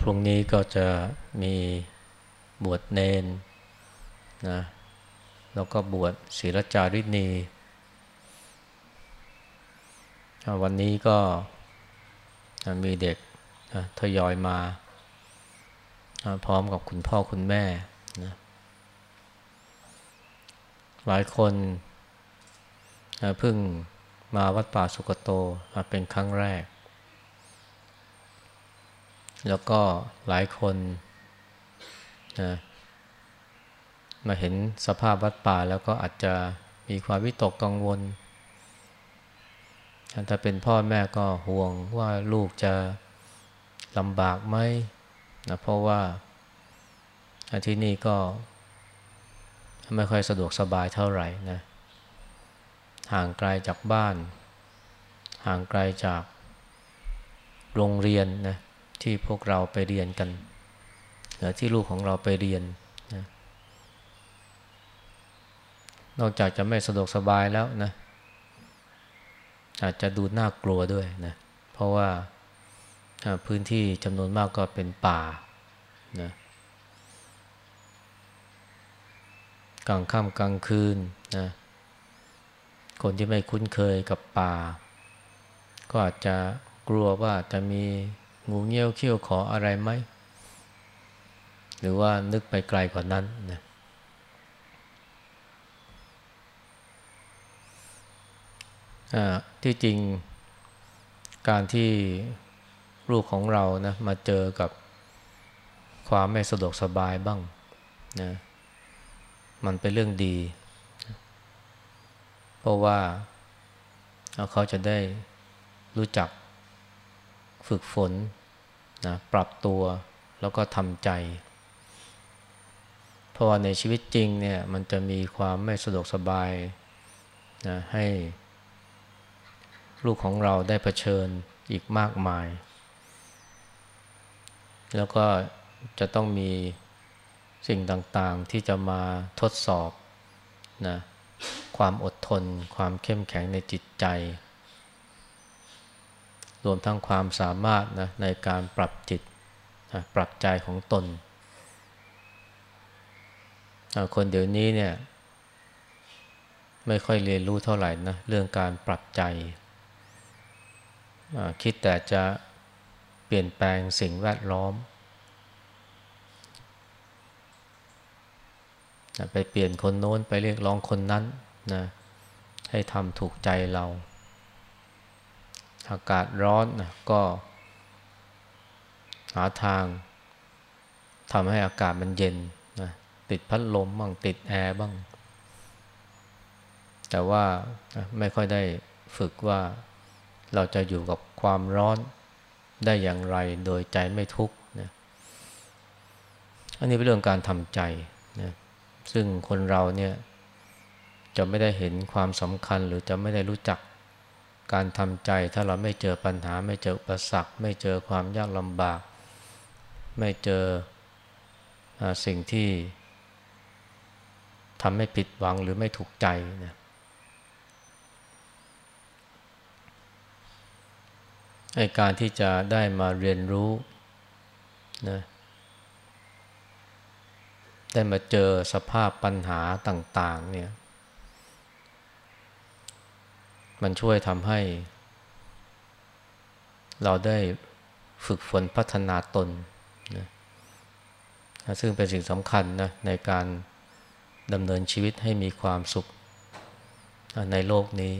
พรุ่งนี้ก็จะมีบวชเนนนะแล้วก็บวชศิรจารินีวันนี้ก็มีเด็กทยอยมา พร้อมกับคุณพ่อคุณแม่นะหลายคนเพิ่งมาวัดป่าสุกโตเป็นครั้งแรก แล้วก็หลายคนนะมาเห็นสภาพวัดป่าแล้วก็อาจจะมีความวิตกกังวล ถ้าเป็นพ่อแม่ก็ห่วงว่าลูกจะลำบากไหมนะเพราะว่าที่นี่ก็ไม่ค่อยสะดวกสบายเท่าไหร่นะห่างไกลจากบ้าน ห่างไกลจากโรงเรียนนะ ที่พวกเราไปเรียนกันหรือที่ลูกของเราไปเรียนนะนอกจากจะไม่สะดวกสบายแล้วนะอาจจะดูน่ากลัวด้วยนะเพราะว่าพื้นที่จำนวนมากก็เป็นป่านะกลางค่ำกลางคืนนะคนที่ไม่คุ้นเคยกับป่า ก็อาจจะกลัวว่าจะมี งูเงี้ยวเขี้ยวขออะไรไหม หรือว่านึกไปไกลกว่านั้นนะที่จริงการที่ลูกของเรานะมาเจอกับความไม่สะดวกสบายบ้างนะมันเป็นเรื่องดี เพราะว่าเขาจะได้รู้จักฝึกฝน นะปรับตัวแล้วก็ทำใจ เพราะว่าในชีวิตจริงเนี่ยมันจะมีความไม่สะดวกสบายนะให้ลูกของเราได้เผชิญอีกมากมาย แล้วก็จะต้องมีสิ่งต่างๆที่จะมาทดสอบนะความอดทน ความเข้มแข็งในจิตใจ รวมทั้งความสามารถนะในการปรับจิตนะปรับใจของตน คนเดี๋ยวนี้เนี่ย ไม่ค่อยเรียนรู้เท่าไหร่นะเรื่องการปรับใจ คิดแต่จะเปลี่ยนแปลงสิ่งแวดล้อม ไปเปลี่ยนคนโน้นไปเรียกร้องคนนั้นนะให้ทำถูกใจเรา อากาศร้อนนะก็หาทางทำให้อากาศมันเย็นนะติดพัดลมบ้างติดแอร์บ้าง แต่ว่าไม่ค่อยได้ฝึกว่าเราจะอยู่กับความร้อนได้อย่างไรโดยใจไม่ทุกข์นะอันนี้เป็นเรื่องการทำใจนะซึ่งคนเราเนี่ยจะไม่ได้เห็นความสำคัญหรือจะไม่ได้รู้จัก การทำใจถ้าเราไม่เจอปัญหา ไม่เจออุปสรรค ไม่เจอความยากลำบาก ไม่เจอสิ่งที่ทำให้ผิดหวังหรือไม่ถูกใจนะในการที่จะได้มาเรียนรู้นะได้มาเจอสภาพปัญหาต่าง ๆ เนี่ย มันช่วยทำให้ เราได้ฝึกฝนพัฒนาตนนะซึ่งเป็นสิ่งสำคัญนะในการดำเนินชีวิตให้มีความสุขในโลกนี้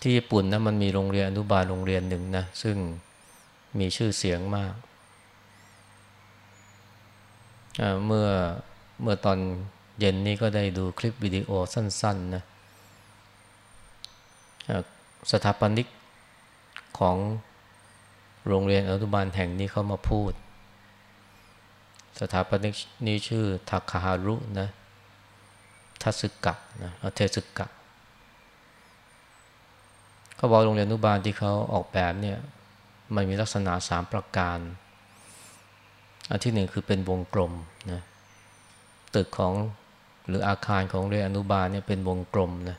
ที่ญี่ปุ่นนะมันมีโรงเรียนอนุบาลโรงเรียนหนึ่งนะซึ่งมีชื่อเสียงมาก เมื่อเมื่อตอน เย็นนี้ก็ได้ดูคลิปวิดีโอสั้นๆนะสถาปนิกของโรงเรียนอนุบาลแห่งนี้เขามาพูด สถาปนิกนี้ชื่อทาคาฮารุนะทัสึกะนะเทสึกะเขาบอกโรงเรียนอนุบาลที่เขาออกแบบเนี่ยมันมีลักษณะสามประการ อันที่หนึ่งคือเป็นวงกลมนะตึกของ หรืออาคารของโรงเรียนอนุบาลเนี่ยเป็นวงกลมนะ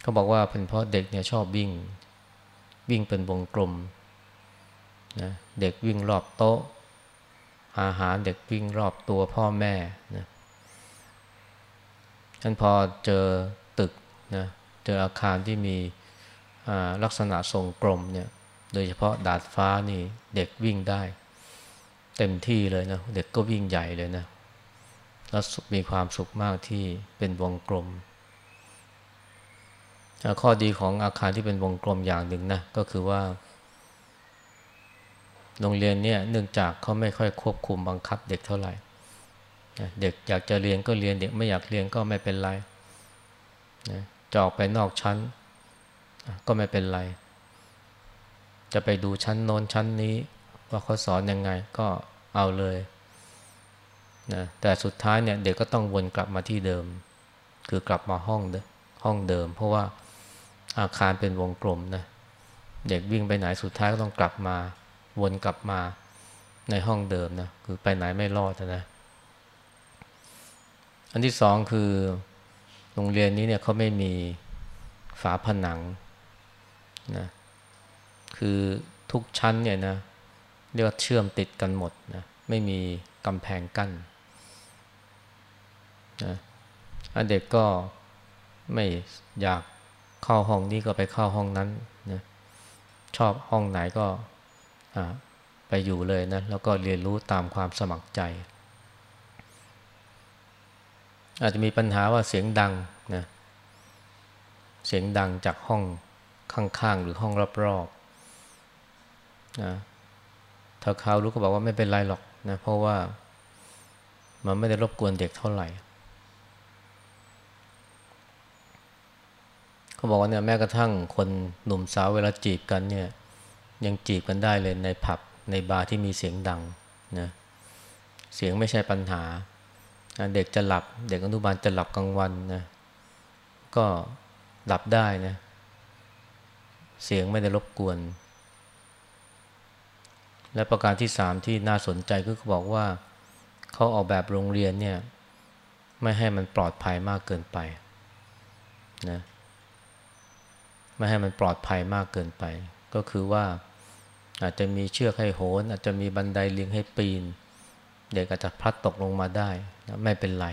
เขาบอกว่าเป็นเพราะเด็กเนี่ยชอบวิ่ง วิ่งเป็นวงกลมนะเด็กวิ่งรอบโต๊ะ อาหารเด็กวิ่งรอบตัวพ่อแม่นะฉันพอเจอตึกนะเจออาคารที่มีลักษณะทรงกลมเนี่ยโดยเฉพาะดาดฟ้านี่เด็กวิ่งได้ เต็มที่เลยนะเด็กก็วิ่งใหญ่เลยนะ แล้วมีความสุขมากที่เป็นวงกลม ข้อดีของอาคารที่เป็นวงกลมอย่างหนึ่งนะก็คือว่า โรงเรียนเนี่ยเนื่องจากเขาไม่ค่อยควบคุมบังคับเด็กเท่าไหร่ เด็กอยากจะเรียนก็เรียนเด็กไม่อยากเรียนก็ไม่เป็นไรจะออกไปนอกชั้น ก็ไม่เป็นไร จะไปดูชั้นโน้นชั้นนี้ ว่าเขาสอนยังไงก็เอาเลย นะแต่สุดท้ายเนี่ยเด็กก็ต้องวนกลับมาที่เดิม คือกลับมาห้องห้องเดิม เพราะว่าอาคารเป็นวงกลมนะเด็กวิ่งไปไหนสุดท้ายก็ต้องกลับมาวนกลับมาในห้องเดิมนะคือไปไหนไม่รอดนะอันที่สองคือโรงเรียนนี้เนี่ยเขาไม่มีฝาผนังนะคือทุกชั้นเนี่ยนะเรียกว่าเชื่อมติดกันหมดนะไม่มีกำแพงกั้น นะเด็กก็ไม่อยากเข้าห้องนี้ก็ไปเข้าห้องนั้นนะชอบห้องไหนก็ไปอยู่เลยนะแล้วก็เรียนรู้ตามความสมัครใจ อาจจะมีปัญหาว่าเสียงดังนะเสียงดังจากห้องข้างๆหรือห้องรอบๆนะถ้าเขารู้ก็บอกว่าไม่เป็นไรหรอกนะเพราะว่ามันไม่ได้รบกวนเด็กเท่าไหร่ เขาบอกว่าเนี่ยแม้กระทั่งคนหนุ่มสาวเวลาจีบกันเนี่ยยังจีบกันได้เลยในผับในบาร์ที่มีเสียงดังนะเสียงไม่ใช่ปัญหา เด็กจะหลับ เด็กอนุบาลจะหลับกลางวันนะก็หลับได้นะเสียงไม่ได้รบกวน และประการที่สามที่น่าสนใจก็คือบอกว่าเขาออกแบบโรงเรียนเนี่ยไม่ให้มันปลอดภัยมากเกินไปนะ ไม่ให้มันปลอดภัยมากเกินไป ก็คือว่าอาจจะมีเชือกให้โหน อาจจะมีบันไดเลียงให้ปีน เด็กอาจจะพลัดตกลงมาได้นะไม่เป็นไร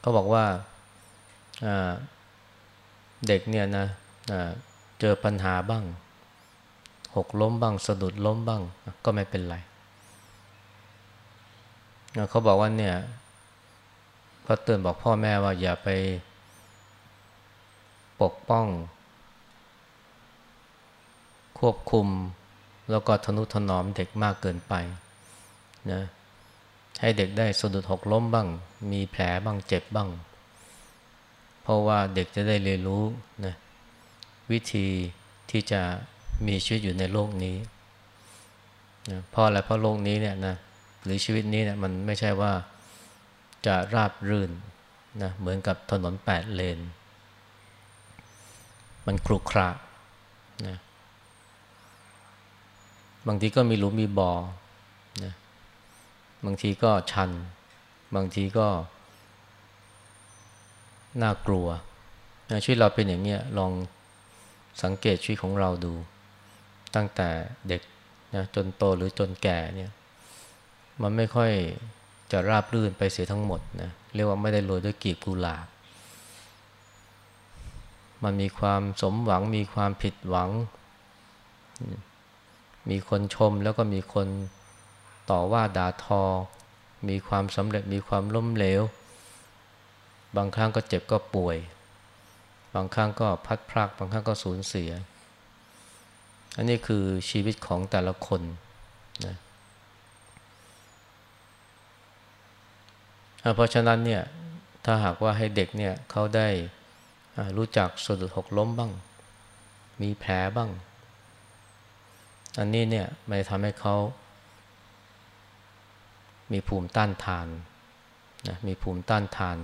เขาบอกว่าเด็กเนี่ยนะเจอปัญหาบ้าง หกล้มบ้างสะดุดล้มบ้าง ก็ไม่เป็นไรเขาบอกว่าเนี่ยเขาเตือนบอกพ่อแม่ว่าอย่าไป ปกป้อง ควบคุมแล้วก็ทนุถนอมเด็กมากเกินไปนะให้เด็กได้สะดุดหกล้มบ้าง มีแผลบ้างเจ็บบ้าง เพราะว่าเด็กจะได้เรียนรู้นะวิธีที่จะมีชีวิตอยู่ในโลกนี้นะเพราะอะไรเพราะโลกนี้เนี่ยนะหรือชีวิตนี้เนี่ยมันไม่ใช่ว่าจะราบรื่นนะเหมือนกับถนนแปดเลน มันครุขระนะบางทีก็มีหลุมมีบ่อนะบางทีก็ชัน บางทีก็ น่ากลัวนะชีวิตเราเป็นอย่างเนี้ยลองสังเกตชีวิตของเราดู ตั้งแต่เด็กนะจนโตหรือจนแก่เนี่ยมันไม่ค่อยจะราบรื่นไปเสียทั้งหมดนะเรียกว่าไม่ได้โรยด้วยกีบกุหลาบ มันมีความสมหวัง มีความผิดหวัง มีคนชมแล้วก็มีคนต่อว่าด่าทอ มีความสำเร็จมีความล้มเหลว บางครั้งก็เจ็บก็ป่วย บางครั้งก็พัดพรากบางครั้งก็สูญเสีย อันนี้คือชีวิตของแต่ละคนนะเพราะฉะนั้นเนี่ยถ้าหากว่าให้เด็กเนี่ยเขาได้ รู้จักสะดุดหกล้มบ้าง มีแผลบ้าง อันนี้เนี่ยมันทำให้เขา มีภูมิต้านทานนะมีภูมิต้านทาน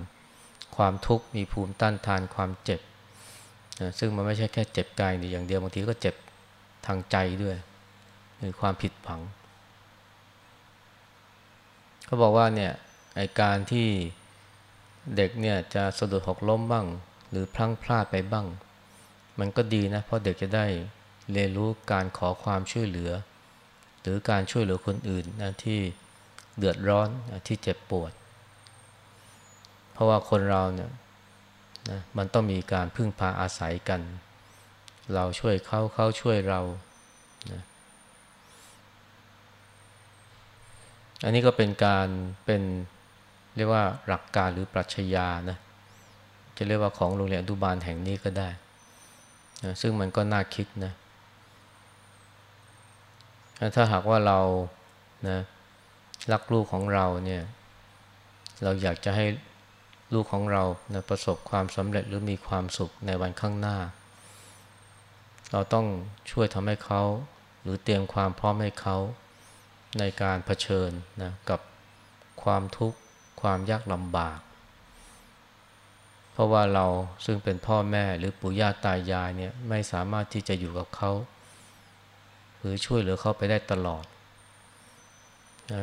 ความทุกข์มีภูมิต้านทานความเจ็บนะซึ่งมันไม่ใช่แค่เจ็บกายอย่างเดียวบางทีก็เจ็บทางใจด้วยหรือความผิดหวังเขาบอกว่าเนี่ยไอการที่เด็กเนี่ยจะสะดุดหกล้มบ้าง หรือพลั้งพลาดไปบ้าง มันก็ดีนะ เพราะเด็กจะได้เรียนรู้การขอความช่วยเหลือ หรือการช่วยเหลือคนอื่นนะที่เดือดร้อนนะที่เจ็บปวด เพราะว่าคนเราเนี่ยนะมันต้องมีการพึ่งพาอาศัยกัน เราช่วยเขาเขาช่วยเรานะอันนี้ก็เป็นการเป็นเรียกว่าหลักการหรือปรัชญานะ จะเรียกว่าของโรงเรียนอนุบาลแห่งนี้ก็ได้นะซึ่งมันก็น่าคิดนะ ถ้าหากว่าเรานะรักลูกของเราเนี่ย เราอยากจะให้ลูกของเรานะประสบความสำเร็จหรือมีความสุขในวันข้างหน้า เราต้องช่วยทำให้เขา หรือเตรียมความพร้อมให้เขาในการเผชิญนะกับความทุกข์ความยากลำบาก เพราะว่าเราซึ่งเป็นพ่อแม่หรือปู่ย่าตายายเนี่ยไม่สามารถที่จะอยู่กับเขาหรือช่วยเหลือเขาไปได้ตลอด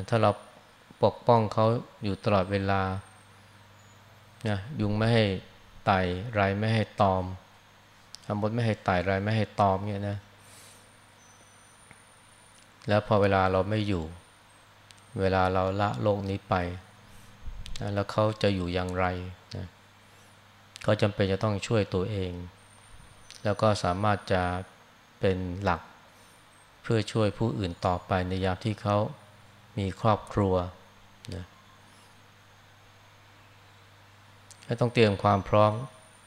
ถ้าเราปกป้องเขาอยู่ตลอดเวลานะยุงไม่ให้ไต่ไรไม่ให้ตอมมดไม่ให้ไต่ไรไม่ให้ตอมเนี่ยนะแล้วพอเวลาเราไม่อยู่ เวลาเราละโลกนี้ไป แล้วเขาจะอยู่อย่างไรนะ เขาจำเป็นจะต้องช่วยตัวเอง แล้วก็สามารถจะเป็นหลัก เพื่อช่วยผู้อื่นต่อไปในยามที่เขามีครอบครัวนะต้องเตรียมความพร้อม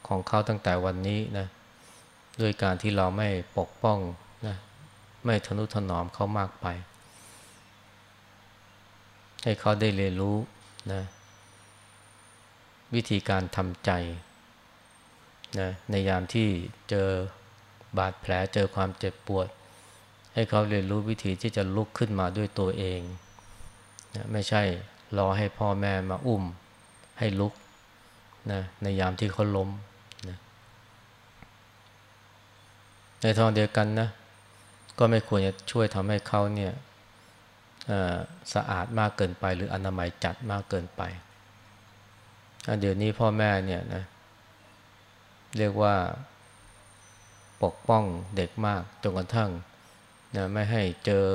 ของเขาตั้งแต่วันนี้นะด้วยการที่เราไม่ปกป้องนะไม่ทนุถนอมเขามากไป ให้เขาได้เรียนรู้นะวิธีการทำใจ นะในยามที่เจอบาดแผลเจอความเจ็บปวด ให้เขาเรียนรู้วิธีที่จะลุกขึ้นมาด้วยตัวเองนะไม่ใช่รอให้พ่อแม่มาอุ้มให้ลุกนะในยามที่เขาล้มนะในทางเดียวกันนะก็ไม่ควรจะช่วยทำให้เขาเนี่ยสะอาดมากเกินไป หรืออนามัยจัดมากเกินไป เดี๋ยวนี้พ่อแม่เนี่ยนะ เรียกว่าปกป้องเด็กมากจนกระทั่งนะไม่ให้เจอ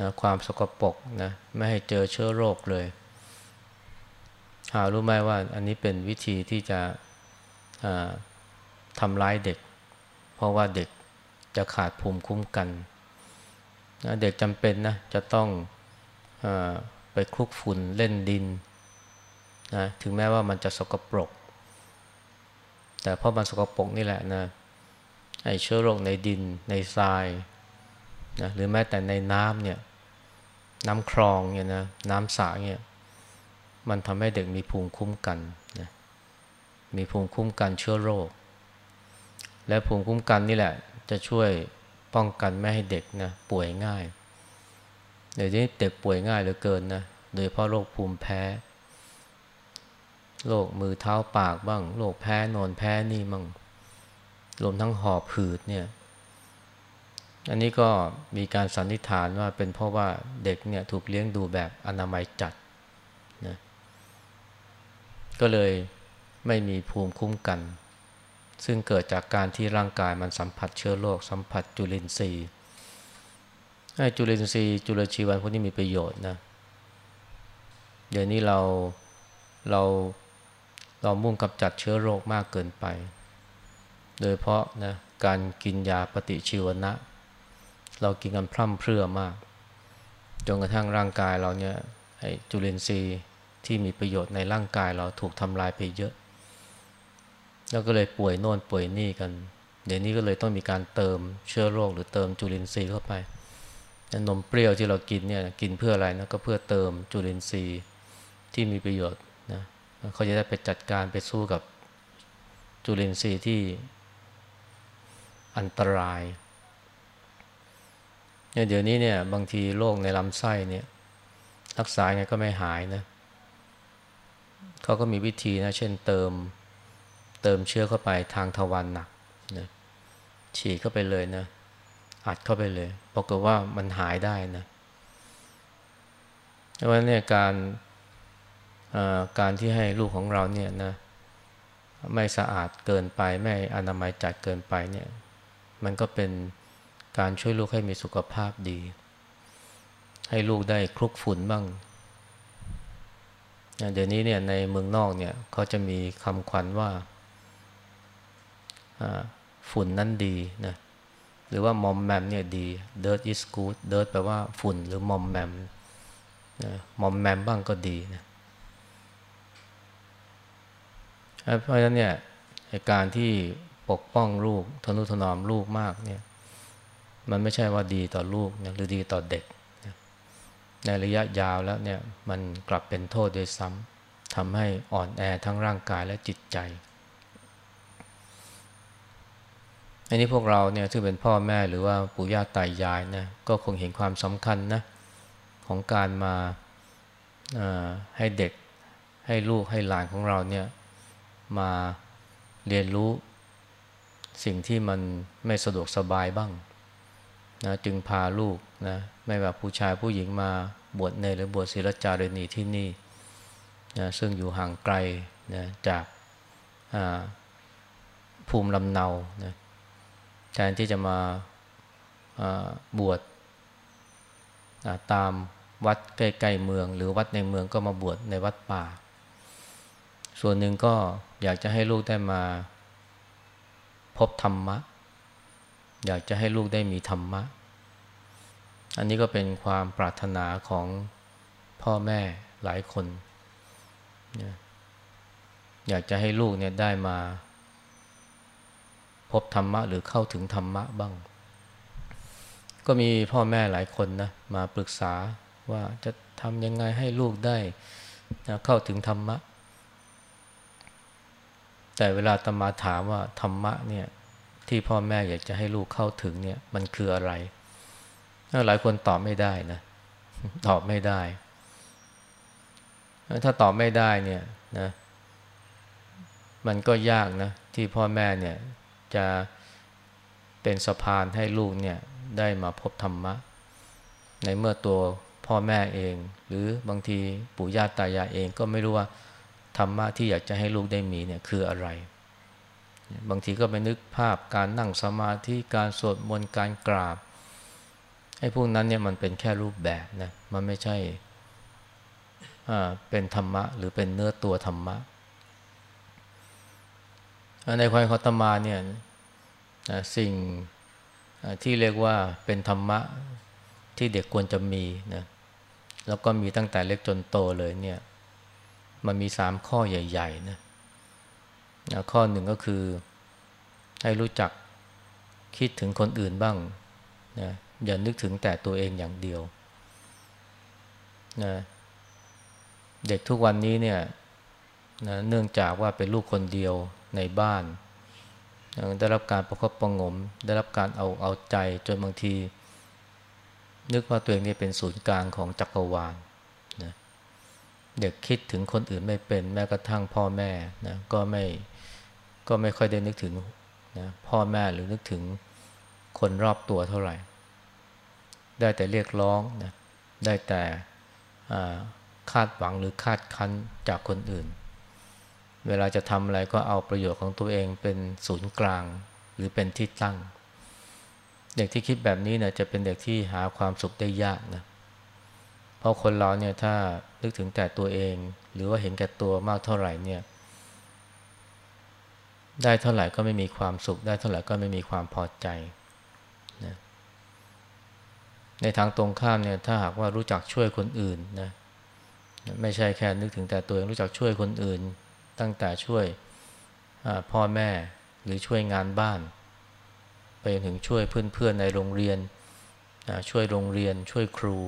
นะความสกปรกนะไม่ให้เจอเชื้อโรคเลยหารู้ไหมว่าอันนี้เป็นวิธีที่จะทำร้ายเด็ก เพราะว่าเด็กจะขาดภูมิคุ้มกันนะเด็กจำเป็นนะจะต้องอไปคลุกฝุ่นเล่นดินนะถึงแม้ว่ามันจะสกปรก แต่เพราะมันสกปรกนี่แหละนะไอเชื้อโรคในดินในทรายนะหรือแม้แต่ในน้ำเนี่ยน้ำคลองเนี่ยนะน้ำสระเนี่ยมันทำให้เด็กมีภูมิคุ้มกันนะมีภูมิคุ้มกันเชื้อโรค และภูมิคุ้มกันนี่แหละ จะช่วยป้องกันไม่ให้เด็กนะป่วยง่ายเดี๋ยวนี้เด็กป่วยง่ายเหลือเกินนะโดยเพราะโรคภูมิแพ้ โรคมือเท้าปากบ้างโรคแพ้นอนแพ้นี่มั่งรวมทั้งหอบหืดเนี่ย อันนี้ก็มีการสันนิษฐานว่าเป็นเพราะว่าเด็กเนี่ยถูกเลี้ยงดูแบบอนามัยจัดนะก็เลยไม่มีภูมิคุ้มกัน ซึ่งเกิดจากการที่ร่างกายมันสัมผัสเชื้อโรคสัมผัสจุลินทรีย์ให้จุลินทรีย์จุลชีวันพวกนี้มีประโยชน์นะเดี๋ยวนี้เราเรา เรามุ่งกำจัดเชื้อโรคมากเกินไป โดยเพราะนะการกินยาปฏิชีวนะ เรากินกันพร่ำเพรื่อมาก จนกระทั่งร่างกายเราเนี่ยไอจุลินทรีย์ที่มีประโยชน์ในร่างกายเราถูกทำลายไปเยอะ แล้วก็เลยป่วยโน่นป่วยนี่กัน เดี๋ยวนี้ก็เลยต้องมีการเติมเชื้อโรคหรือเติมจุลินทรีย์เข้าไปนมเปรี้ยวที่เรากินเนี่ยกินเพื่ออะไรนะก็เพื่อเติมจุลินทรีย์ที่มีประโยชน์ เขาจะได้ไปจัดการไปสู้กับจุลินทรีย์ที่อันตรายเนี่ยเดี๋ยวนี้เนี่ยบางทีโรคในลำไส้เนี่ยรักษาไงก็ไม่หายนะเขาก็มีวิธีนะ เช่นเติมเติมเชื้อเข้าไปทางทวารหนักนะฉีดเข้าไปเลยนะอัดเข้าไปเลยปรากฏว่ามันหายได้นะเพราะว่าเนี่ยการ การที่ให้ลูกของเราเนี่ยนะไม่สะอาดเกินไปไม่อนามัยจัดเกินไปเนี่ยมันก็เป็นการช่วยลูกให้มีสุขภาพดี ให้ลูกได้คลุกฝุ่นบ้างเดี๋ยวนี้เนี่ยในเมืองนอกเนี่ยเขาจะมีคำขวัญว่าฝุ่นนั้นดีนะหรือว่ามอมแมมเนี่ยดี dirt is good dirt แปลว่าฝุ่นหรือมอมแมมมอมแมมบ้างก็ดีนะ เพราะฉะนั้นเนี่ยการที่ปกป้องลูกทนุถนอมลูกมากเนี่ยมันไม่ใช่ว่าดีต่อลูกนะหรือดีต่อเด็กนะในระยะยาวแล้วเนี่ยมันกลับเป็นโทษโดยซ้ำทำให้อ่อนแอทั้งร่างกายและจิตใจอันนี้พวกเราเนี่ยซึ่เป็นพ่อแม่หรือว่าปู่ย่าตายายนะก็คงเห็นความสำคัญนะของการมาให้เด็กให้ลูกให้หลานของเราเนี่ย มาเรียนรู้สิ่งที่มันไม่สะดวกสบายบ้างนะจึงพาลูกนะไม่ว่าผู้ชายผู้หญิงมาบวชในหรือบวชศิลจารณีที่นี่นะซึ่งอยู่ห่างไกลนะจากภูมิลำเนานะแทนที่จะมาบวชตามวัดใกล้ ๆ เมือง หรือวัดในเมืองก็มาบวชในวัดป่า ส่วนหนึ่งก็อยากจะให้ลูกได้มา พบธรรมะ อยากจะให้ลูกได้มีธรรมะ อันนี้ก็เป็นความปรารถนาของพ่อแม่หลายคน อยากจะให้ลูกเนี่ยได้มา พบธรรมะหรือเข้าถึงธรรมะบ้าง ก็มีพ่อแม่หลายคนนะมาปรึกษาว่าจะทำยังไงให้ลูกได้เข้าถึงธรรมะ แต่เวลาตมาถามว่าธรรมะเนี่ยที่พ่อแม่อยากจะให้ลูกเข้าถึงเนี่ยมันคืออะไร หลายคนตอบไม่ได้นะตอบไม่ได้ ถ้าตอบไม่ได้เนี่ยนะมันก็ยากนะที่พ่อแม่เนี่ยจะเป็นสะพานให้ลูกเนี่ยได้มาพบธรรมะ ในเมื่อตัวพ่อแม่เอง หรือบางทีปู่ย่าตายายเองก็ไม่รู้ว่า ธรรมะที่อยากจะให้ลูกได้มีเนี่ยคืออะไร บางทีก็ไปนึกภาพการนั่งสมาธิการสวดมนต์การกราบไอ้พวกนั้นเนี่ยมันเป็นแค่รูปแบบนะมันไม่ใช่เป็นธรรมะ หรือเป็นเนื้อตัวธรรมะ ในความขอตมาเนี่ยสิ่งที่เรียกว่าเป็นธรรมะที่เด็กควรจะมีนะแล้วก็มีตั้งแต่เล็กจนโตเลยเนี่ย มันมีสามข้อใหญ่ๆนะข้อหนึ่งก็คือให้รู้จักคิดถึงคนอื่นบ้างนะอย่านึกถึงแต่ตัวเองอย่างเดียวนะเด็กทุกวันนี้เนี่ยนะเนื่องจากว่าเป็นลูกคนเดียวในบ้านได้รับการประคบประงม ได้รับการเอาเอาใจจนบางที นึกว่าตัวเองนี่เป็นศูนย์กลางของจักรวาล เด็กคิดถึงคนอื่นไม่เป็น แม้กระทั่งพ่อแม่นะก็ไม่ก็ไม่ค่อยได้นึกถึงนะพ่อแม่หรือนึกถึงคนรอบตัวเท่าไหร่ ได้แต่เรียกร้องนะได้แต่คาดหวังหรือคาดคั้นจากคนอื่น เวลาจะทำอะไรก็เอาประโยชน์ของตัวเองเป็นศูนย์กลางหรือเป็นที่ตั้ง เด็กที่คิดแบบนี้เนี่ยจะเป็นเด็กที่หาความสุขได้ยากนะเเพราะคนเราเนี่ยถ้านึกถึงแต่ตัวเอง หรือว่าเห็นแก่ตัวมากเท่าไหร่เนี่ย ได้เท่าไหร่ก็ไม่มีความสุข ได้เท่าไหร่ก็ไม่มีความพอใจนะในทางตรงข้ามเนี่ยถ้าหากว่ารู้จักช่วยคนอื่นนะไม่ใช่แค่นึกถึงแต่ตัวเองรู้จักช่วยคนอื่น ตั้งแต่ช่วยพ่อแม่หรือช่วยงานบ้าน ไปถึงช่วยเพื่อนๆในโรงเรียนช่วยโรงเรียนช่วยครู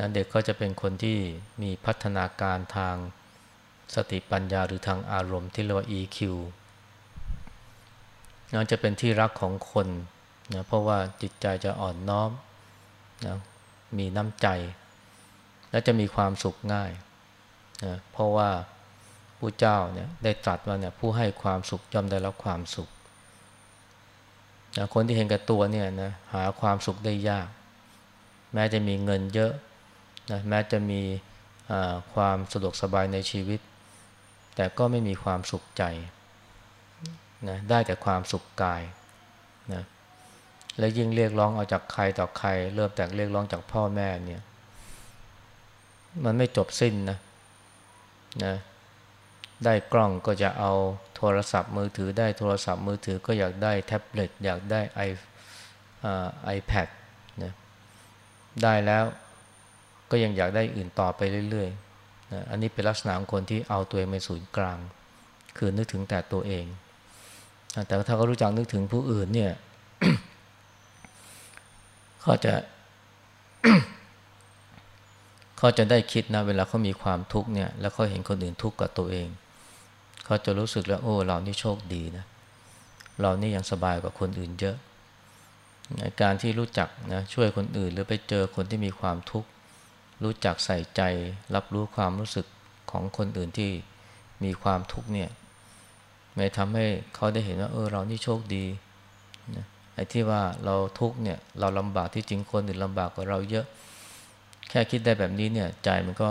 นะเด็กก็จะเป็นคนที่มีพัฒนาการทางสติปัญญาหรือทางอารมณ์ที่เรียกว่า EQ นะจะเป็นที่รักของคนนะเพราะว่าจิตใจจะอ่อนน้อมนะมีน้ำใจ และจะมีความสุขง่ายนะเพราะว่าผู้เจ้าเนี่ยได้ตรัสว่าเนี่ยผู้ให้ความสุขย่อมได้รับความสุขนะคนที่เห็นกับตัวเนี่ยนะหาความสุขได้ยาก แม้จะมีเงินเยอะ นะแม้จะมีความสะดวกสบายในชีวิต แต่ก็ไม่มีความสุขใจนะได้แต่ความสุขกายนะและยิ่งเรียกร้องเอาจากใครต่อใคร เริ่มแต่เรียกร้องจากพ่อแม่เนี่ยมันไม่จบสิ้นนะนะได้กล้องก็จะเอาโทรศัพท์มือถือได้โทรศัพท์มือถือก็อยากได้แท็บเล็ตอยากได้ไอไอแพดนะได้แล้ว ก็ยังอยากได้อื่นต่อไปเรื่อยๆนะอันนี้เป็นลักษณะของคนที่เอาตัวเองเป็นศูนย์กลาง คือนึกถึงแต่ตัวเอง แต่ถ้าเขารู้จักนึกถึงผู้อื่นเนี่ยเขาจะเขาจะได้คิดนะเวลาเขามีความทุกข์เนี่ยแล้วเขาเห็นคนอื่นทุกข์กับตัวเองเขาจะรู้สึกแล้วโอ้เรานี่โชคดีนะเรานี่ยังสบายกว่าคนอื่นเยอะการที่รู้จักนะช่วยคนอื่นหรือไปเจอคนที่มีความทุกข์ รู้จักใส่ใจ รับรู้ความรู้สึกของคนอื่นที่มีความทุกข์เนี่ยไม่ทำให้เขาได้เห็นว่าเออเรานี่โชคดีนะไอ้ที่ว่าเราทุกข์เนี่ยเราลำบากที่จริงคนอื่นลำบากกว่าเราเยอะ แค่คิดได้แบบนี้เนี่ยใจมันก็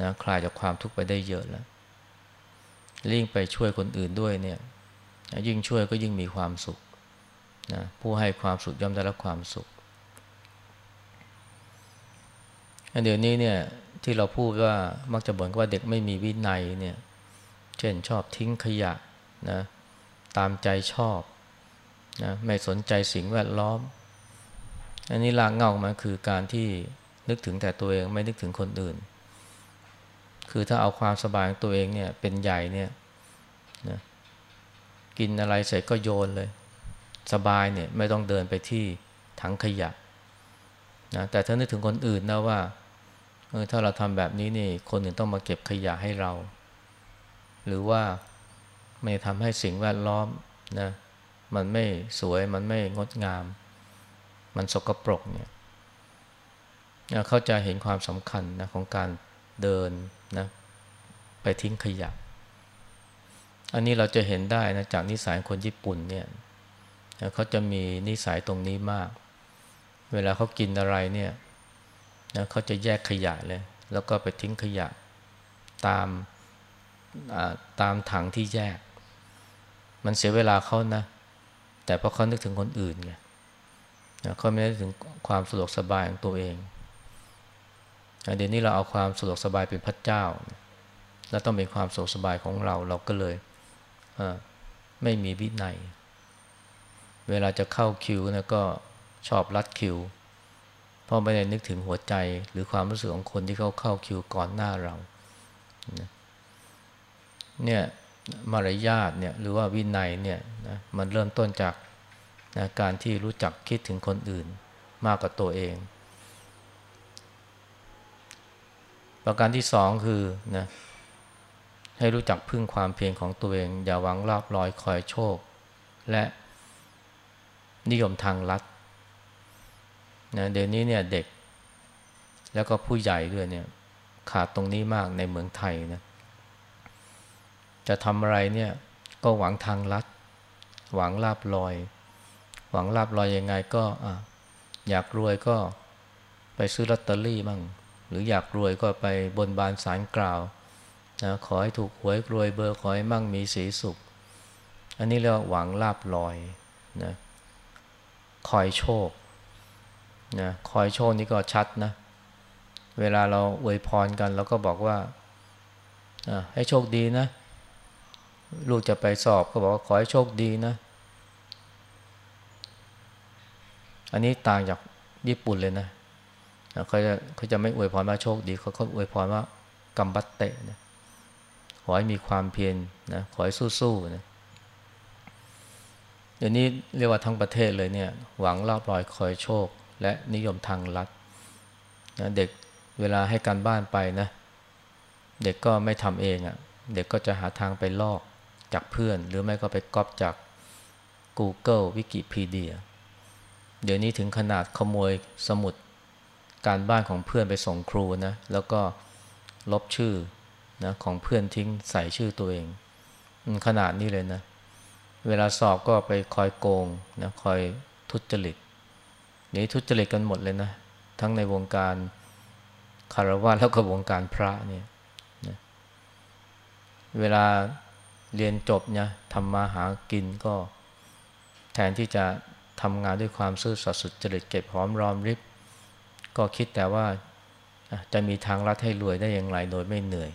นะคลายจากความทุกข์ไปได้เยอะแล้วยิ่งไปช่วยคนอื่นด้วยเนี่ยยิ่งช่วยก็ยิ่งมีความสุขนะผู้ให้ความสุขย่อมได้รับความสุข เดี๋ยวนี้เนี่ยที่เราพูดว่ามักจะบ่นว่าเด็กไม่มีวินัยเนี่ย เช่นชอบทิ้งขยะนะตามใจชอบนะไม่สนใจสิ่งแวดล้อม อันนี้ลางเงามาคือการที่นึกถึงแต่ตัวเองไม่นึกถึงคนอื่น คือถ้าเอาความสบายของตัวเองเนี่ยเป็นใหญ่เนี่ยนะกินอะไรเสร็จก็โยนเลย สบายเนี่ยไม่ต้องเดินไปที่ถังขยะนะแต่ถ้านึกถึงคนอื่นนะว่า ถ้าเราทำแบบนี้นี่คนอื่นต้องมาเก็บขยะให้เรา หรือว่าไม่ทำให้สิ่งแวดล้อมนะมันไม่สวยมันไม่งดงาม มันสกปรกเนี่ยเขาจะเห็นความสำคัญนะของการเดินนะไปทิ้งขยะ อันนี้เราจะเห็นได้นะจากนิสัยคนญี่ปุ่นเนี่ยเขาจะมีนิสัยตรงนี้มาก เวลาเขากินอะไรเนี่ย นะเขาจะแยกขยะเลย แล้วก็ไปทิ้งขยะตามตามถังที่แยก มันเสียเวลาเขานะ แต่เพราะเขานึกถึงคนอื่นไงเขาไม่ได้ถึงความสะดวกสบายของตัวเองเดี๋ยวนี้เราเอาความสะดวกสบายเป็นพระเจ้า แล้วต้องเป็นความสะดวกสบายของเราเราก็เลยไม่มีวินัย เวลาจะเข้าคิวนะก็ชอบรัดคิว ราะไม่ได้นึกถึงหัวใจหรือความรู้สึกของคนที่เขาเข้าคิวก่อนหน้าเราเนี่ยมารยาทเนี่ยหรือว่าวินัยเนี่ยนะมันเริ่มต้นจากนะการที่รู้จักคิดถึงคนอื่นมากกว่าตัวเอง ประการที่สองคือนะให้รู้จักพึ่งความเพียรของตัวเอง อย่าหวังลาบลอยคอยโชค และนิยมทางลัด นะเดี๋ยวนี้เนี่ยเด็ก แล้วก็ผู้ใหญ่ด้วยเนี่ย ขาดตรงนี้มากในเมืองไทยนะจะทำอะไรเนี่ยก็หวังทางลัด หวังลาบลอย หวังลาบลอยยังไงก็ออยากรวยก็ไปซื้อลอตเตอรี่มั่งหรืออยากรวยก็ไปบนบานสารกล่าวนะขอให้ถูกหวยรวยเบอร์ขอให้มั่งมีสีสุข อันนี้เรียกว่าหวังลาบลอยนะคอยโชค นะคอยโชคนี่ก็ชัดนะ เวลาเราอวยพรกันเราก็บอกว่าให้โชคดีนะ ลูกจะไปสอบก็บอกว่าขอให้โชคดีนะ อันนี้ต่างจากญี่ปุ่นเลยนะเขาจะเขาจะไม่อวยพรว่าโชคดีเขาเขาอวยพรว่ากัมบัตเตะนะขอให้มีความเพียรนะขอให้สู้ๆนะเดี๋ยวนี้เรียกว่าทั้งประเทศเลยเนี่ย หวังลาบลอยคอยโชค และนิยมทางลัดนะเด็กเวลาให้การบ้านไปนะ เด็กก็ไม่ทำเองอะ่ะ เด็กก็จะหาทางไปลอกจากเพื่อน หรือไม่ก็ไปก๊อปจาก Google วิกิพีเดียเดี๋ยวนี้ถึงขนาดขโมยสมุดการบ้านของเพื่อนไปส่งครูนะ แล้วก็ลบชื่อนะของเพื่อนทิ้งใส่ชื่อตัวเองขนาดนี้เลยนะ เวลาสอบก็ไปคอยโกงนะคอยทุจริต นี้ทุจริตกันหมดเลยนะ ทั้งในวงการคารวะแล้วก็วงการพระเนี่ยนะเวลาเรียนจบเนี่ยทำมาหากินก็แทนที่จะทำงานด้วยความซื่อสัตย์สุจริตเก็บหอมรอมริบ ก็คิดแต่ว่าจะมีทางลัดให้รวยได้อย่างไรโดยไม่เหนื่อย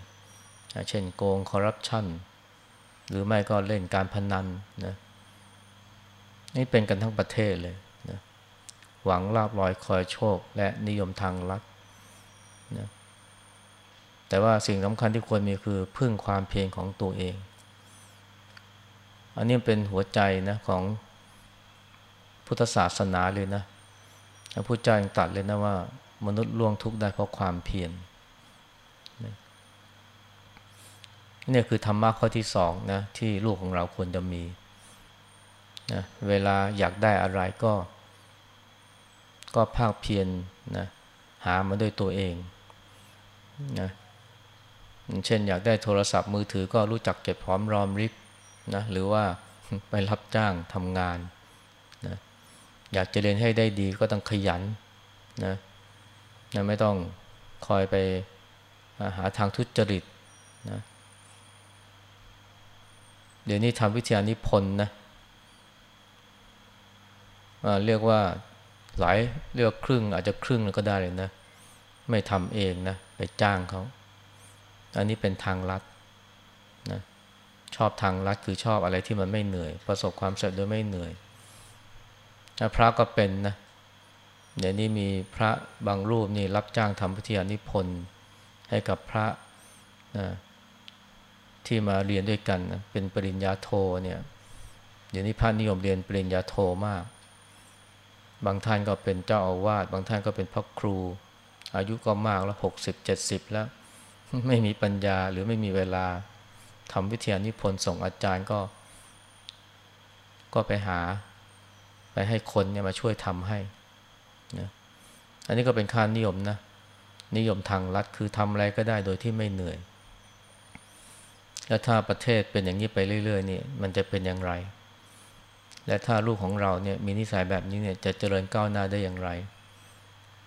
เช่นโกงคอร์รัปชันหรือไม่ก็เล่นการพนันนะนี่เป็นกันทั้งประเทศเลย หวังลาบลอยคอยโชค และนิยมทางลัดนะแต่ว่าสิ่งสำคัญที่ควรมีคือพึ่งความเพียรของตัวเอง อันนี้เป็นหัวใจนะของพุทธศาสนาเลยนะพระพุทธเจ้ายังตรัสเลยนะว่า มนุษย์ล่วงทุกข์ได้เพราะความเพียรนี่คือธรรมะข้อที่สองนะที่ลูกของเราควรจะมีนะเวลาอยากได้อะไรก็ ก็ภาคเพียรนะหามาด้วยตัวเองนะเช่นอยากได้โทรศัพท์มือถือก็รู้จักเก็บพร้อมรอมริบนะหรือว่าไปรับจ้างทำงานนะอยากจะเรียนให้ได้ดีก็ต้องขยันนะนะไม่ต้องคอยไปหาทางทุจริตนะเดี๋ยวนี้ทำวิทยานิพนธ์นะเรียกว่า หลายเรียกว่าครึ่ง อาจจะครึ่งก็ได้เลยนะ ไม่ทำเองนะ ไปจ้างเขา อันนี้เป็นทางลัดนะชอบทางลัดคือชอบอะไรที่มันไม่เหนื่อย ประสบความสำเร็จโดยไม่เหนื่อยพระก็เป็นนะเดี๋ยวนี้มีพระบางรูปนี่รับจ้างทำพิธีนิพนธ์ให้กับพระนะที่มาเรียนด้วยกันนะเป็นปริญญาโทเนี่ยเดี๋ยวนี้พระนิยมเรียนปริญญาโทมาก บางท่านก็เป็นเจ้าอาวาสบางท่านก็เป็นพระครู อายุก็มากแล้วหกสิบเจ็ดสิบแล้ว ไม่มีปัญญาหรือไม่มีเวลาทำวิทยานิพนธ์ส่งอาจารย์ก็ ก็ไปหา ไปให้คนเนี่ยมาช่วยทำให้นะอันนี้ก็เป็นค่านิยมนะนิยมทางรัฐคือทำอะไรก็ได้โดยที่ไม่เหนื่อย แล้วถ้าประเทศเป็นอย่างนี้ไปเรื่อยๆนี่มันจะเป็นอย่างไร และถ้าลูกของเราเนี่ยมีนิสัยแบบนี้เนี่ยจะเจริญก้าวหน้าได้อย่างไร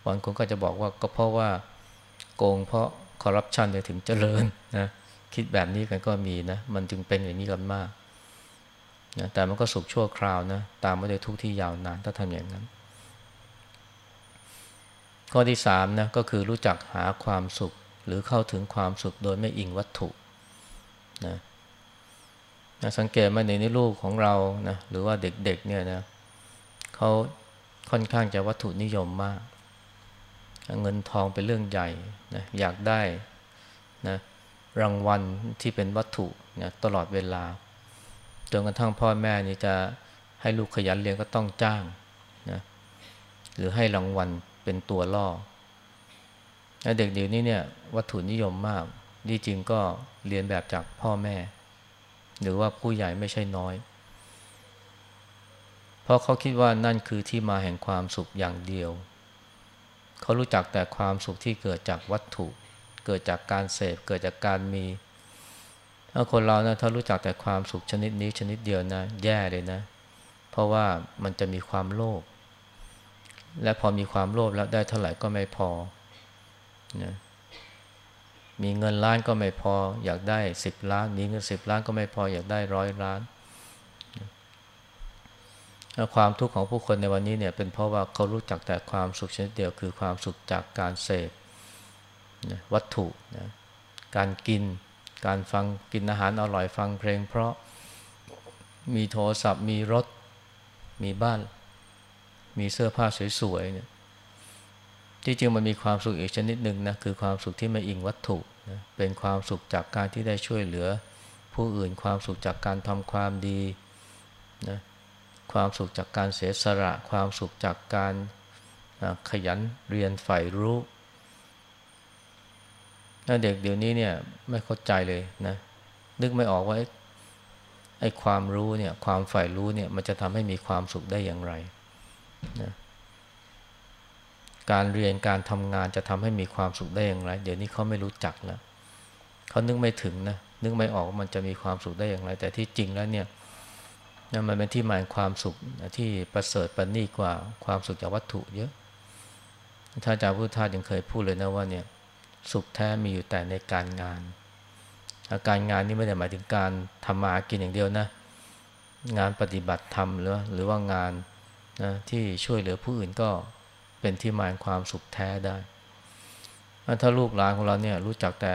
บางคนก็จะบอกว่าก็เพราะว่าโกงเพราะคอร์รัปชันเนี่ยถึงเจริญนะคิดแบบนี้กันก็มีนะมันจึงเป็นอย่างนี้กันมากนะแต่มันก็สุขชั่วคราวนะตามมาด้วยทุกที่ยาวนานถ้าทำอย่างนั้น ข้อที่สามนะก็คือรู้จักหาความสุขหรือเข้าถึงความสุขโดยไม่อิงวัตถุนะ นะสังเกตมาในในลูกของเรานะหรือว่าเด็กๆเนี่ยนะเขาค่อนข้างจะวัตถุนิยมมาก เงินทองเป็นเรื่องใหญ่นะอยากได้นะรางวัลที่เป็นวัตถุนะตลอดเวลาจนกระทั่งพ่อแม่นี่จะให้ลูกขยันเรียนก็ต้องจ้างนะหรือให้รางวัลเป็นตัวล่อเด็กเดี๋ยวนี้เนี่ยวัตถุนิยมมากที่จริงก็เรียนแบบจากพ่อแม่ หรือว่าผู้ใหญ่ไม่ใช่น้อย เพราะเขาคิดว่านั่นคือที่มาแห่งความสุขอย่างเดียว เขารู้จักแต่ความสุขที่เกิดจากวัตถุ เกิดจากการเสพ เกิดจากการมีถ้าคนเรานะถ้ารู้จักแต่ความสุขชนิดนี้ชนิดเดียวนะ แย่เลยนะ เพราะว่ามันจะมีความโลภและพอมีความโลภแล้วได้เท่าไหร่ก็ไม่พอนะ มีเงินล้านก็ไม่พอ อยากได้สิบล้านมีเงินสิบล้านก็ไม่พออยากได้ร้อยล้านความทุกข์ของผู้คนในวันนี้เนี่ยเป็นเพราะว่าเขารู้จักแต่ความสุขชนิดเดียวคือความสุขจากการเสพนะวัตถุนะการกิน การฟังกินอาหารอร่อยฟังเพลง เพราะมีโทรศัพท์มีรถมีบ้าน มีเสื้อผ้าสวยๆเนี่ยที่จริงมันมีความสุขอีกชนิดหนึ่งนะคือความสุขที่ไม่อิงวัตถุ เป็นความสุขจากการที่ได้ช่วยเหลือ ผู้อื่นความสุขจากการทำความดีนะความสุขจากการเสียสละ ความสุขจากการขยันเรียนใฝ่รู้เด็กเดี๋ยวนี้เนี่ยไม่เข้าใจเลยนะนึกไม่ออกว่าไอ้ความรู้เนี่ยความใฝ่รู้เนี่ยมันจะทำให้มีความสุขได้อย่างไรนะ การเรียนการทำงานจะทำให้มีความสุขได้อย่างไร เดี๋ยวนี้เขาไม่รู้จักแล้วเขานึกไม่ถึงนะนึกไม่ออกว่ามันจะมีความสุขได้อย่างไร แต่ที่จริงแล้วเนี่ยนะมันเป็นที่หมายความสุขที่ประเสริฐประณีกว่าความสุขจากวัตถุเยอะท่านอาจารย์พุทธทาสยังเคยพูดเลยนะว่าเนี่ยสุขแท้มีอยู่แต่ในการงาน อาการงานนี่ไม่ได้หมายถึงการทำมากินอย่างเดียวนะ งานปฏิบัติธรรมหรือหรือว่างานนะที่ช่วยเหลือผู้อื่นก็ เป็นที่มาของความสุขแท้ได้ ถ้าลูกหลานของเราเนี่ยรู้จักแต่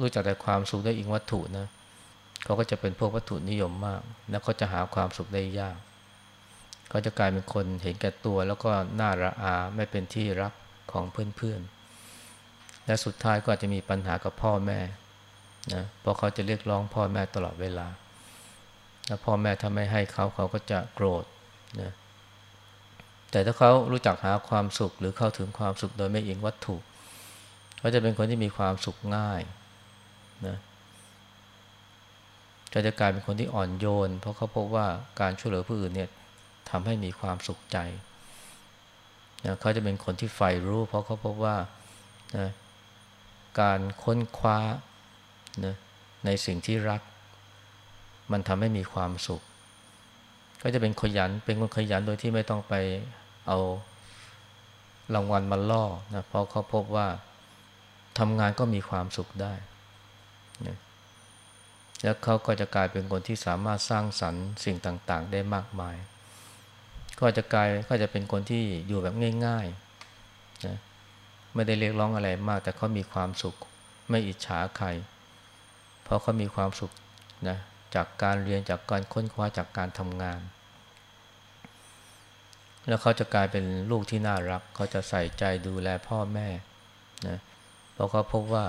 รู้จักแต่ความสุขได้อิงวัตถุนะเขาก็จะเป็นพวกวัตถุนิยมมาก แล้วก็จะหาความสุขได้ยากเขาจะกลายเป็นคนเห็นแก่ตัว แล้วก็น่าระอาไม่เป็นที่รักของเพื่อนๆ และสุดท้ายก็อาจจะมีปัญหากับพ่อแม่นะเพราะเขาจะเรียกร้องพ่อแม่ตลอดเวลา แล้วพ่อแม่ถ้าไม่ให้เขาเขาก็จะโกรธนะ แต่ถ้าเขารู้จักหาความสุขหรือเข้าถึงความสุขโดยไม่อิงวัตถุเขาจะเป็นคนที่มีความสุขง่ายนะจะจะกลายเป็นคนที่อ่อนโยน เพราะเขาพบว่าการช่วยเหลือผู้อื่นเนี่ยทำให้มีความสุขใจนะเขาจะเป็นคนที่ใฝ่รู้ เพราะเขาพบว่านะการค้นคว้านะในสิ่งที่รัก มันทำให้มีความสุข ก็จะเป็นขยันเป็นคนขยันโดยที่ไม่ต้องไปเอารางวัลมาล่อนะเพราะเขาพบว่าทำงานก็มีความสุขได้นะแล้วเขาก็จะกลายเป็นคนที่สามารถสร้างสรรค์สิ่งต่าง ๆ ได้มากมาย ก็จะกลายก็จะเป็นคนที่อยู่แบบง่ายๆนะไม่ได้เรียกร้องอะไรมาก แต่เขามีความสุข ไม่อิจฉาใคร เพราะเขามีความสุขนะ จากการเรียนจากการค้นคว้าจากการทำงาน แล้วเขาจะกลายเป็นลูกที่น่ารัก เขาจะใส่ใจดูแลพ่อแม่นะเพราะเขาพบว่า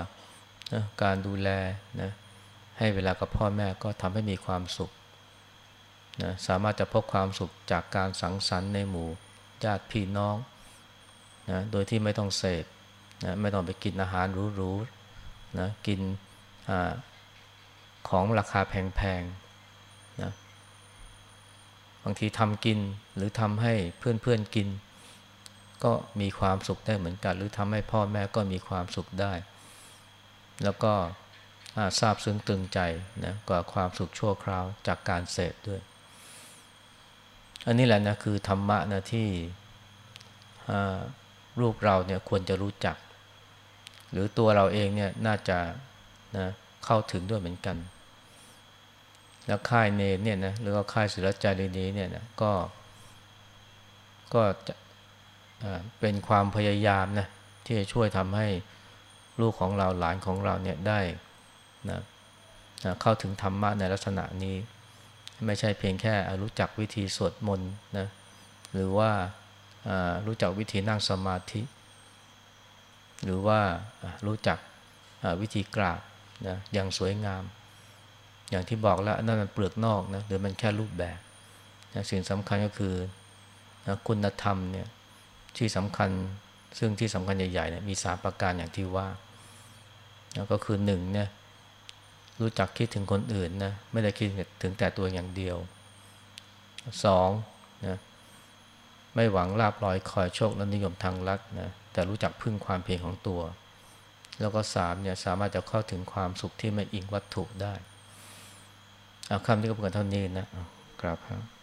นะการดูแลนะให้เวลากับพ่อแม่ก็ทำให้มีความสุขนะสามารถจะพบความสุขจากการสังสรรค์ในหมู่ญาติพี่น้องนะโดยที่ไม่ต้องเสพนะไม่ต้องไปกินอาหารหรูๆนะกินอ ของราคาแพงๆนะบางทีทำกินหรือทำให้เพื่อนๆกิน ก็มีความสุขได้เหมือนกัน หรือทำให้พ่อแม่ก็มีความสุขได้ แล้วก็ทราบซึ้งตึงใจนะกว่าความสุขชั่วคราวจากการเสพด้วย อันนี้แหละนะคือธรรมะนะที่ลูกเราเนี่ยควรจะรู้จัก หรือตัวเราเองเนี่ยน่าจะนะ เข้าถึงด้วยเหมือนกัน แล้วค่ายเนเนี่ยนะหรือว่าค่ายศิลจารีนี้เนี่ยนะก็ก็จะเป็นความพยายามนะที่จะช่วยทำให้ลูกของเราหลานของเราเนี่ยได้นะนะเข้าถึงธรรมะในลักษณะนี้ ไม่ใช่เพียงแค่รู้จักวิธีสวดมนต์นะหรือว่ารู้จักวิธีนั่งสมาธิ หรือว่ารู้จักวิธีกราบ นะอย่างสวยงาม อย่างที่บอกแล้วนั่นมันเปลือกนอกนะหรือมันแค่รูปแบบนะสิ่งสำคัญก็คือนะคุณธรรมเนี่ยที่สำคัญซึ่งที่สำคัญใหญ่ๆเนี่ยมีสามประการอย่างที่ว่านะก็คือหนึ่งเนี่ยรู้จักคิดถึงคนอื่นนะไม่ได้คิดถึงแต่ตัวอย่างเดียวสองนะไม่หวังลาบลอยคอยโชคและนิยมทางลัดนะแต่รู้จักพึ่งความเพียรของตัว แล้วก็สามเนี่ยสามารถจะเข้าถึงความสุขที่ไม่อิงวัตถุได้ เอาคำนี้ก็เพียงเท่านี้นะกรับครับ